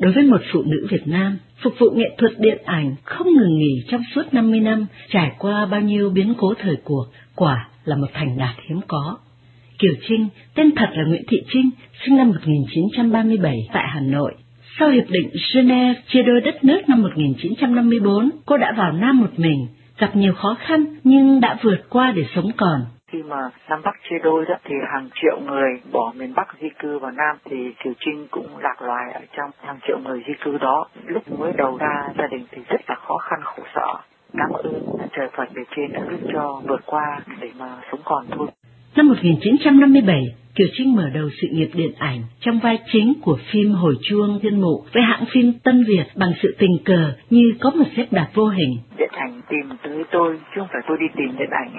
Đối với một phụ nữ Việt Nam, phục vụ nghệ thuật điện ảnh không ngừng nghỉ trong suốt 50 năm, trải qua bao nhiêu biến cố thời cuộc, quả là một thành đạt hiếm có. Kiều Trinh, tên thật là Nguyễn Thị Trinh, sinh năm 1937 tại Hà Nội. Sau Hiệp định Geneva chia đôi đất nước năm 1954, cô đã vào Nam một mình, gặp nhiều khó khăn nhưng đã vượt qua để sống còn. Khi mà Nam Bắc chia đôi đó thì hàng triệu người bỏ miền Bắc di cư vào Nam thì Kiều Trinh cũng lạc loài ở trong hàng triệu người di cư đó. Lúc mới đầu ra gia đình thì rất là khó khăn khổ sở. Cảm ơn trời Phật về trên đã giúp cho vượt qua để mà sống còn thôi. Năm 1957, Kiều Trinh mở đầu sự nghiệp điện ảnh trong vai chính của phim Hồi chuông thiên mụ với hãng phim Tân Việt bằng sự tình cờ như có một xếp đặt vô hình. Điện ảnh tìm tới tôi, chứ không phải tôi đi tìm điện ảnh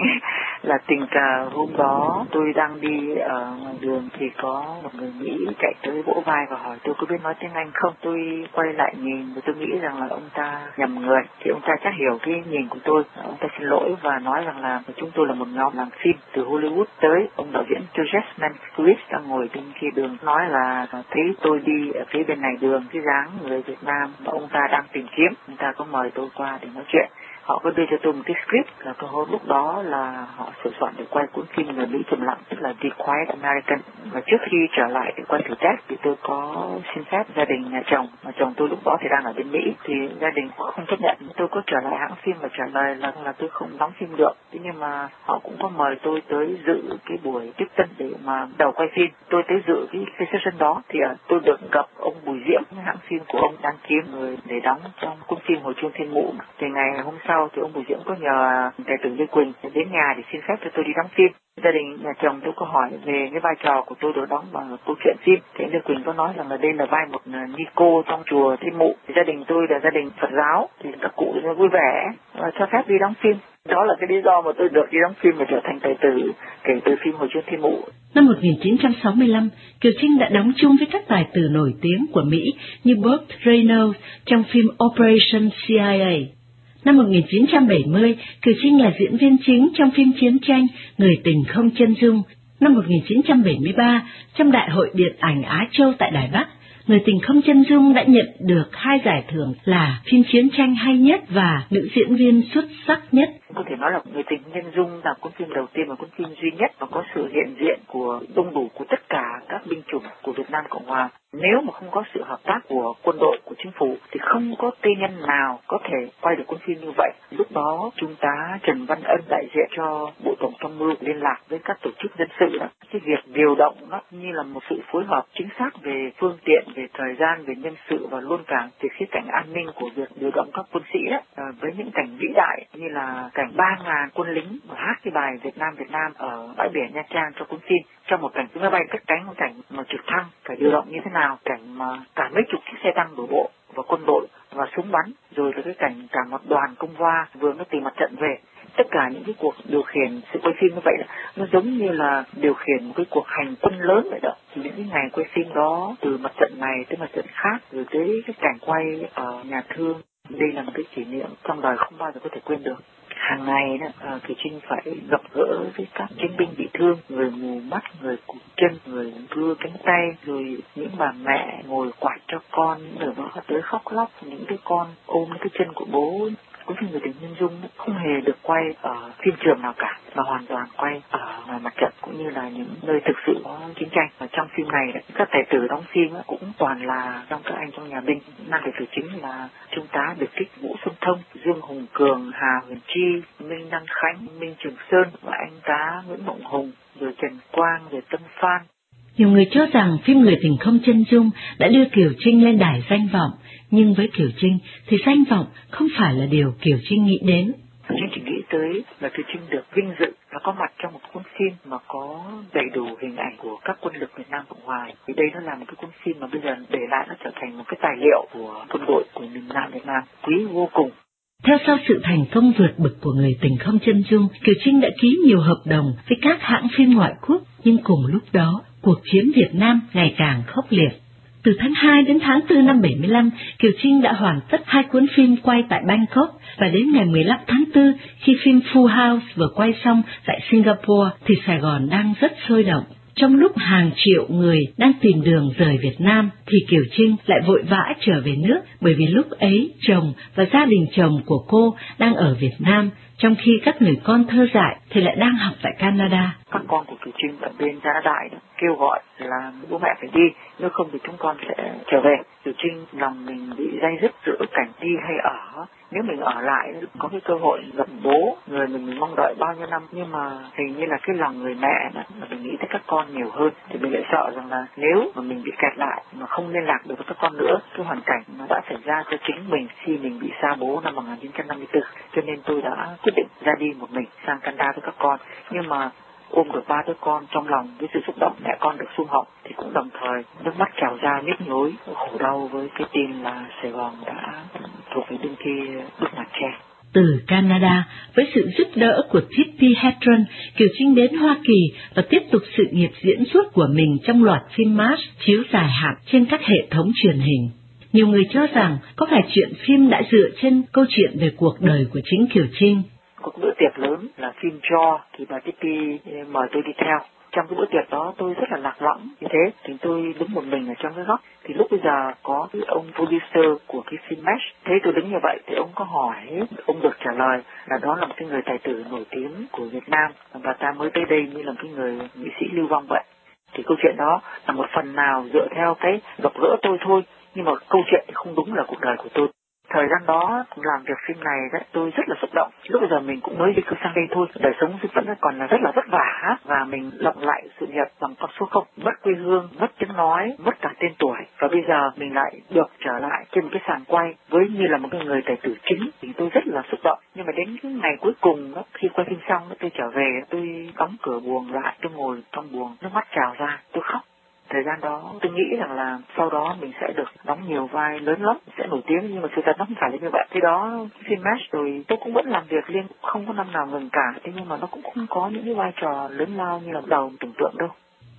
là tình cờ hôm đó tôi đang đi ở ngoài đường thì có một người Mỹ chạy tới vỗ vai và hỏi, tôi có biết nói tiếng Anh không. Tôi quay lại nhìn và tôi nghĩ rằng là ông ta nhầm người. Thì ông ta chắc hiểu cái nhìn của tôi. Ông ta xin lỗi và nói rằng là chúng tôi là một nhóm làm phim từ Hollywood tới. Ông đạo diễn Joseph Mankiewicz đang ngồi bên kia đường nói là thấy tôi đi ở phía bên này đường, cái dáng người Việt Nam mà ông ta đang tìm kiếm. Ông ta có mời tôi qua để nói chuyện họ có đưa cho tôi một cái script là tôi lúc đó là họ sửa soạn để quay cuốn phim người Mỹ trầm lặng tức là The Quiet American. Và trước khi trở lại để quay thử test thì tôi có xin phép gia đình nhà chồng. Mà chồng tôi lúc đó thì đang ở bên Mỹ thì gia đình cũng không chấp nhận. Tôi có trở lại hãng phim và trả lời là là tôi không đóng phim được. Thế nhưng mà họ cũng có mời tôi tới dự cái buổi tiếp tân để mà đầu quay phim. Tôi tới dự cái, cái session đó thì à, tôi được gặp ông Bùi Diễm hãng phim của ông đang kiếm người để đóng trong cuốn phim Hồi chuông thiên mụ thì ngày hôm sau sau thì ông Bùi Dưỡng có nhờ tài tử Lê Quỳnh đến nhà để xin phép cho tôi đi đóng phim. Gia đình nhà chồng tôi có hỏi về cái vai trò của tôi được đóng bằng câu chuyện phim. Thì Lê Quỳnh có nói rằng là đây là vai một ờ, ni cô trong chùa Thiên Mụ. Thì gia đình tôi là gia đình Phật giáo thì các cụ vui vẻ và cho phép đi đóng phim. Đó là cái lý do mà tôi được đi đóng phim và trở thành tài tử kể từ phim Hồi chuông Thiên Mụ. Năm 1965, Kiều Trinh đã đóng chung với các tài tử nổi tiếng của Mỹ như Bob Reynolds trong phim Operation CIA. Năm 1970, Kiều Trinh là diễn viên chính trong phim chiến tranh Người tình không chân dung. Năm 1973, trong Đại hội Điện ảnh Á Châu tại Đài Bắc, Người tình không chân dung đã nhận được hai giải thưởng là phim chiến tranh hay nhất và nữ diễn viên xuất sắc nhất. Có thể nói là Người tình nhân dung là cuốn phim đầu tiên và cuốn phim duy nhất và có sự hiện diện của đông đủ của tất cả các binh chủng của Việt Nam Cộng Hòa. Nếu mà không có sự hợp tác của quân đội, của chính phủ thì không có tư nhân nào có thể quay được cuốn phim như vậy. Lúc đó Trung tá Trần Văn Ân đại diện cho Bộ Tổng tham mưu liên lạc với các tổ chức dân sự đó. Cái việc điều động nó như là một sự phối hợp chính xác về phương tiện, về thời gian, về nhân sự và luôn cả về khía cạnh an ninh của việc điều động các quân sĩ đó, à, ờ, với những cảnh vĩ đại như là cảnh ba ngàn quân lính hát cái bài Việt Nam Việt Nam ở bãi biển Nha Trang cho cuốn phim, trong một cảnh máy bay cất cánh, một cảnh mà trực thăng, phải điều động như thế nào, cảnh mà cả mấy chục chiếc xe tăng đổ bộ và quân đội và súng bắn, rồi là cái cảnh cả một đoàn công va vừa mới từ mặt trận về. Tất cả những cái cuộc điều khiển sự quay phim như vậy là nó giống như là điều khiển một cái cuộc hành quân lớn vậy đó. Thì những cái ngày quay phim đó từ mặt trận này tới mặt trận khác, rồi tới cái cảnh quay ở nhà thương, đây là một cái kỷ niệm trong đời không bao giờ có thể quên được hàng ngày đó à, thì Trinh phải gặp gỡ với các chiến binh bị thương người mù mắt người cụt chân người cưa cánh tay rồi những bà mẹ ngồi quạt cho con rồi đó tới khóc lóc. Những cái con ôm cái chân của bố cũng như người tình nhân dung không hề được quay ở phim trường nào cả, mà hoàn toàn quay ở ngoài mặt trận cũng như là những nơi thực sự có chiến tranh. Và trong phim này các tài tử đóng phim cũng toàn là trong các anh trong nhà binh. Nam tài tử chính là trung tá biệt kích vũ xuân thông, dương hùng cường, hà huyền chi, minh đăng khánh, minh trường sơn và anh tá nguyễn mộng hùng, rồi trần quang, rồi tân phan nhiều người cho rằng phim Người tình không chân dung đã đưa Kiều Trinh lên đài danh vọng, nhưng với Kiều Trinh thì danh vọng không phải là điều Kiều Trinh nghĩ đến. Trinh chỉ nghĩ tới là Kiều Trinh được vinh dự và có mặt trong một cuốn phim mà có đầy đủ hình ảnh của các quân lực Việt Nam Cộng Hòa. Thì đây nó là một cái cuốn phim mà bây giờ để lại nó trở thành một cái tài liệu của quân đội của miền Nam Việt Nam quý vô cùng. Theo sau sự thành công vượt bực của người tình không chân dung, Kiều Trinh đã ký nhiều hợp đồng với các hãng phim ngoại quốc, nhưng cùng lúc đó, cuộc chiến Việt Nam ngày càng khốc liệt. Từ tháng 2 đến tháng 4 năm 75, Kiều Trinh đã hoàn tất hai cuốn phim quay tại Bangkok và đến ngày 15 tháng 4 khi phim Full House vừa quay xong tại Singapore thì Sài Gòn đang rất sôi động. Trong lúc hàng triệu người đang tìm đường rời Việt Nam thì Kiều Trinh lại vội vã trở về nước bởi vì lúc ấy chồng và gia đình chồng của cô đang ở Việt Nam, trong khi các người con thơ dại thì lại đang học tại Canada. Các con của Kiều Trinh ở bên Canada kêu gọi là bố mẹ phải đi, nếu không thì chúng con sẽ trở về. Kiều Trinh lòng mình bị dây dứt giữa cảnh đi hay ở nếu mình ở lại có cái cơ hội gặp bố người mình, mình mong đợi bao nhiêu năm nhưng mà hình như là cái lòng người mẹ đó, mà mình nghĩ tới các con nhiều hơn thì mình lại sợ rằng là nếu mà mình bị kẹt lại mà không không liên lạc được với các con nữa. Cái hoàn cảnh nó đã xảy ra cho chính mình khi mình bị xa bố năm 1954 cho nên tôi đã quyết định ra đi một mình sang Canada với các con. Nhưng mà ôm được ba đứa con trong lòng với sự xúc động mẹ con được sum họp thì cũng đồng thời nước mắt trào ra nhức nhối, khổ đau với cái tin là Sài Gòn đã thuộc về bên kia bức màn tre. Từ Canada, với sự giúp đỡ của Tippi Hedren, Kiều Trinh đến Hoa Kỳ và tiếp tục sự nghiệp diễn xuất của mình trong loạt phim Mars chiếu dài hạn trên các hệ thống truyền hình. Nhiều người cho rằng có phải chuyện phim đã dựa trên câu chuyện về cuộc đời của chính Kiều Trinh. Cuộc bữa tiệc lớn là phim cho thì bà Tippi mời tôi đi theo trong cái bữa tiệc đó tôi rất là lạc lõng như thế, thì tôi đứng một mình ở trong cái góc. Thì lúc bây giờ có cái ông producer của cái phim Mesh thấy tôi đứng như vậy thì ông có hỏi, ông được trả lời là đó là một cái người tài tử nổi tiếng của Việt Nam, và ta mới tới đây như là một cái người nghệ sĩ lưu vong vậy. Thì câu chuyện đó là một phần nào dựa theo cái gặp gỡ tôi thôi, nhưng mà câu chuyện thì không đúng là cuộc đời của tôi thời gian đó làm việc phim này đấy tôi rất là xúc động. Lúc bây giờ mình cũng mới đi cư sang đây thôi đời sống vẫn còn là rất là vất vả và mình lộng lại sự nghiệp bằng con số không mất quê hương mất tiếng nói mất cả tên tuổi. Và bây giờ mình lại được trở lại trên một cái sàn quay với như là một cái người tài tử chính. Thì tôi rất là xúc động. Nhưng mà đến cái ngày cuối cùng đó, khi quay phim xong tôi trở về tôi đóng cửa buồng lại tôi ngồi trong buồng nước mắt trào ra tôi khóc thời gian đó tôi nghĩ rằng là sau đó mình sẽ được đóng nhiều vai lớn lắm sẽ nổi tiếng nhưng mà sự thật nó không phải là như vậy thế đó phim match rồi tôi cũng vẫn làm việc liên không có năm nào ngừng cả thế nhưng mà nó cũng không có những cái vai trò lớn lao như là đầu tưởng tượng đâu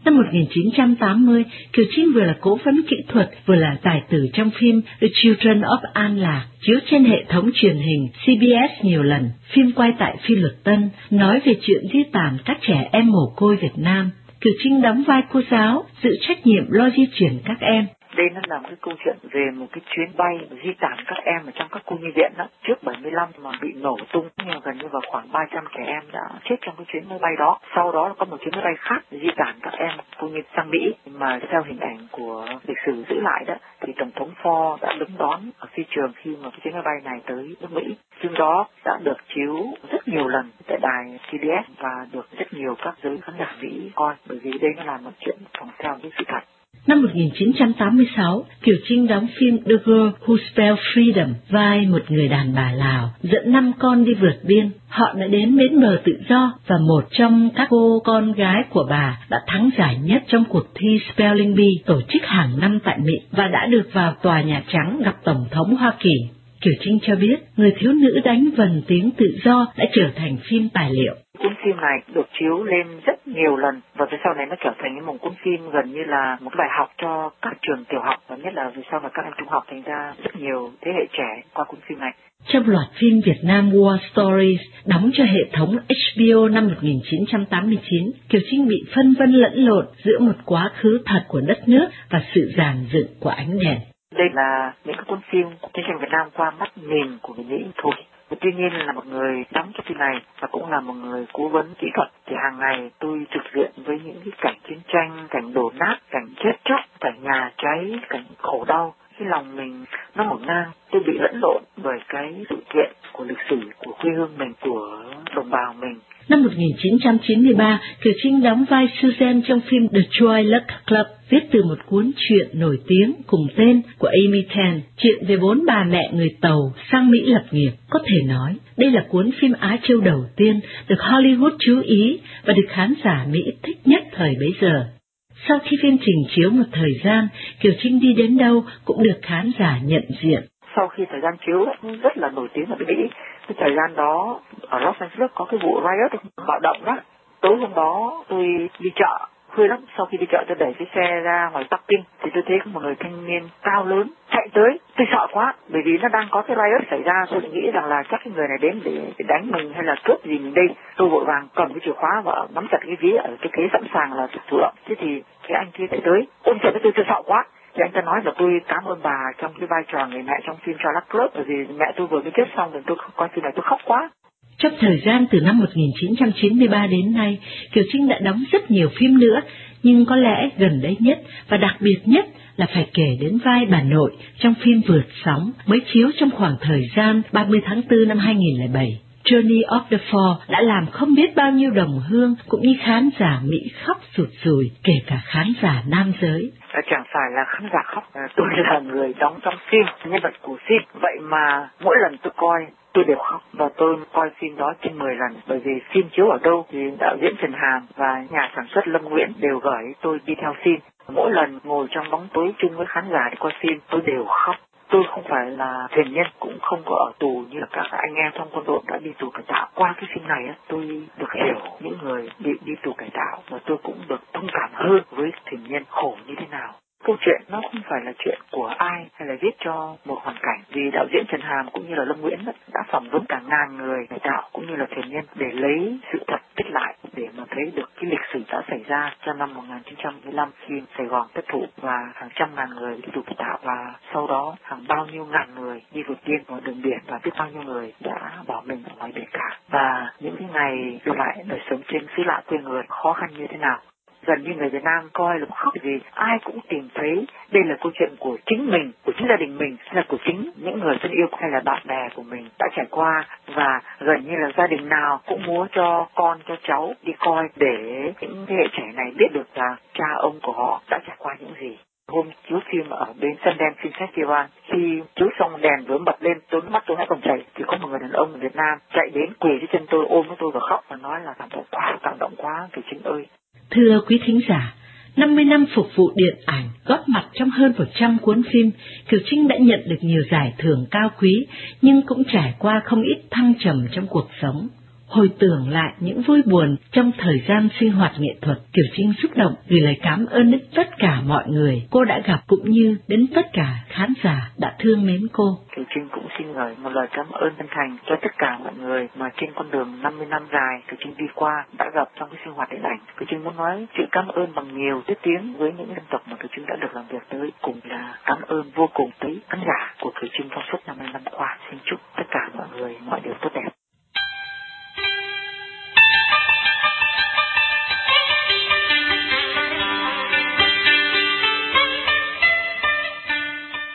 Năm 1980, Kiều Trinh vừa là cố vấn kỹ thuật, vừa là tài tử trong phim The Children of An là chiếu trên hệ thống truyền hình CBS nhiều lần. Phim quay tại Phi Luật Tân, nói về chuyện di tản các trẻ em mồ côi Việt Nam. Kiều Trinh đóng vai cô giáo, giữ trách nhiệm lo di chuyển các em. Đây nó là một cái câu chuyện về một cái chuyến bay di tản các em ở trong các khu nhi viện đó. Trước 75 mà bị nổ tung, nhưng gần như vào khoảng 300 trẻ em đã chết trong cái chuyến máy bay đó. Sau đó có một chuyến máy bay khác di tản các em khu nhi sang Mỹ mà theo hình ảnh của lịch sử giữ lại đó thì Tổng thống Ford đã đứng đón ở phi trường khi mà cái chuyến máy bay này tới nước Mỹ. Phim đó đã được chiếu rất nhiều lần tại đài CBS và được rất nhiều các giới khán giả Mỹ coi bởi vì đây nó là một chuyện phòng theo với sự thật. Năm 1986, Kiều Trinh đóng phim The Girl Who Spelled Freedom, vai một người đàn bà Lào, dẫn năm con đi vượt biên. Họ đã đến bến bờ tự do và một trong các cô con gái của bà đã thắng giải nhất trong cuộc thi Spelling Bee tổ chức hàng năm tại Mỹ và đã được vào Tòa Nhà Trắng gặp Tổng thống Hoa Kỳ. Kiều Trinh cho biết, người thiếu nữ đánh vần tiếng tự do đã trở thành phim tài liệu. Cuốn phim này được chiếu lên rất nhiều lần và về sau này nó trở thành một cuốn phim gần như là một bài học cho các trường tiểu học và nhất là về sau là các em trung học thành ra rất nhiều thế hệ trẻ qua cuốn phim này. Trong loạt phim Việt Nam War Stories đóng cho hệ thống HBO năm 1989, Kiều Trinh bị phân vân lẫn lộn giữa một quá khứ thật của đất nước và sự giàn dựng của ánh đèn. Đây là những cái cuốn phim chiến tranh Việt Nam qua mắt nhìn của người Mỹ thôi. Tuy nhiên là một người đóng cho phim này và cũng là một người cố vấn kỹ thuật thì hàng ngày tôi trực diện với những cái cảnh chiến tranh, cảnh đổ nát, cảnh chết chóc, cảnh nhà cháy, cảnh khổ đau. Cái lòng mình nó ngổn ngang, tôi bị lẫn lộn bởi cái sự kiện của lịch sử của quê hương mình, của đồng bào mình Năm 1993, Kiều Trinh đóng vai Susan trong phim The Joy Luck Club, viết từ một cuốn truyện nổi tiếng cùng tên của Amy Tan, chuyện về bốn bà mẹ người Tàu sang Mỹ lập nghiệp. Có thể nói, đây là cuốn phim Á Châu đầu tiên được Hollywood chú ý và được khán giả Mỹ thích nhất thời bấy giờ. Sau khi phim trình chiếu một thời gian, Kiều Trinh đi đến đâu cũng được khán giả nhận diện. Sau khi thời gian chiếu rất là nổi tiếng ở Mỹ, cái thời gian đó ở Los Angeles có cái vụ riot bạo động đó. Tối hôm đó tôi đi chợ khuya lắm. Sau khi đi chợ tôi đẩy cái xe ra ngoài Bắc Kinh thì tôi thấy có một người thanh niên cao lớn chạy tới. Tôi sợ quá bởi vì nó đang có cái riot xảy ra. Tôi nghĩ rằng là chắc cái người này đến để, để đánh mình hay là cướp gì mình đây. Tôi vội vàng cầm cái chìa khóa và nắm chặt cái ví ở cái kế sẵn sàng là chủ động thế thì cái anh kia chạy tới ôm chặt tôi tôi sợ quá thì anh ta nói là tôi cảm ơn bà trong cái vai trò người mẹ trong phim Charlotte Club bởi vì mẹ tôi vừa mới chết xong rồi tôi coi phim này tôi khóc quá trong thời gian từ năm 1993 đến nay, Kiều Trinh đã đóng rất nhiều phim nữa, nhưng có lẽ gần đây nhất và đặc biệt nhất là phải kể đến vai bà nội trong phim Vượt Sóng mới chiếu trong khoảng thời gian 30 tháng 4 năm 2007. Journey of the Four đã làm không biết bao nhiêu đồng hương cũng như khán giả Mỹ khóc sụt sùi, kể cả khán giả nam giới. Ờ, chẳng phải là khán giả khóc, ờ, tôi là người đóng trong phim, nhân vật của phim. Vậy mà mỗi lần tôi coi tôi đều khóc và tôi coi phim đó trên 10 lần bởi vì phim chiếu ở đâu thì đạo diễn Trần Hàm và nhà sản xuất Lâm Nguyễn đều gửi tôi đi theo phim. Mỗi lần ngồi trong bóng tối chung với khán giả để coi phim tôi đều khóc. Tôi không phải là thiền nhân cũng không có ở tù như là các anh em trong quân đội đã đi tù cải tạo. Qua cái phim này tôi được hiểu những người bị đi tù cải tạo và tôi cũng được thông cảm hơn với thiền nhân khổ như thế nào. Câu chuyện nó không phải là chuyện của ai hay là viết cho một hoàn cảnh vì đạo diễn Trần Hàm cũng như là Lâm Nguyễn đã phỏng vấn cả ngàn người cải tạo cũng như là thiền nhân để lấy sự thật tích lại để mà thấy được cái lịch sử đã xảy ra trong năm 1945 khi Sài Gòn thất thủ và hàng trăm ngàn người đi tù tạo và sau đó hàng bao nhiêu ngàn người đi vượt biên vào đường biển và biết bao nhiêu người đã bỏ mình ở ngoài biển cả. Và những cái ngày lại đời sống trên xứ lạ quê người khó khăn như thế nào? Gần như người Việt Nam coi là khóc vì ai cũng tìm thấy đây là câu chuyện của chính mình, của chính gia đình mình, là của chính những người thân yêu hay là bạn bè của mình đã trải qua. Và gần như là gia đình nào cũng muốn cho con cho cháu đi coi để những thế hệ trẻ này biết được là cha ông của họ đã trải qua những gì. Hôm chiếu phim ở bên Sundance Film Festival khi chiếu xong đèn vừa bật lên tôi mắt tôi hãy còn chảy thì có một người đàn ông ở Việt Nam chạy đến quỳ dưới chân tôi ôm với tôi và khóc và nói là cảm động quá cảm động quá thì chính ơi. Thưa quý thính giả, 50 năm phục vụ điện ảnh, góp mặt trong hơn 100 cuốn phim, Kiều Trinh đã nhận được nhiều giải thưởng cao quý, nhưng cũng trải qua không ít thăng trầm trong cuộc sống. Hồi tưởng lại những vui buồn trong thời gian sinh hoạt nghệ thuật, Kiều Trinh xúc động gửi lời cảm ơn đến tất cả mọi người cô đã gặp cũng như đến tất cả khán giả đã thương mến cô. Kiều Trinh cũng xin gửi một lời cảm ơn chân thành cho tất cả mọi người mà trên con đường 50 năm dài Kiều Trinh đi qua đã gặp trong cái sinh hoạt điện ảnh. Kiều Trinh muốn nói chữ cảm ơn bằng nhiều tiết tiếng với những dân tộc mà Kiều Trinh đã được làm việc tới cùng là cảm ơn vô cùng tới khán giả của Kiều Trinh trong suốt 50 năm qua. Xin chúc tất cả mọi người mọi điều tốt đẹp.